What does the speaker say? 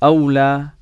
aula